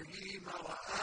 إِبْرَاهِيمَ وَآلَ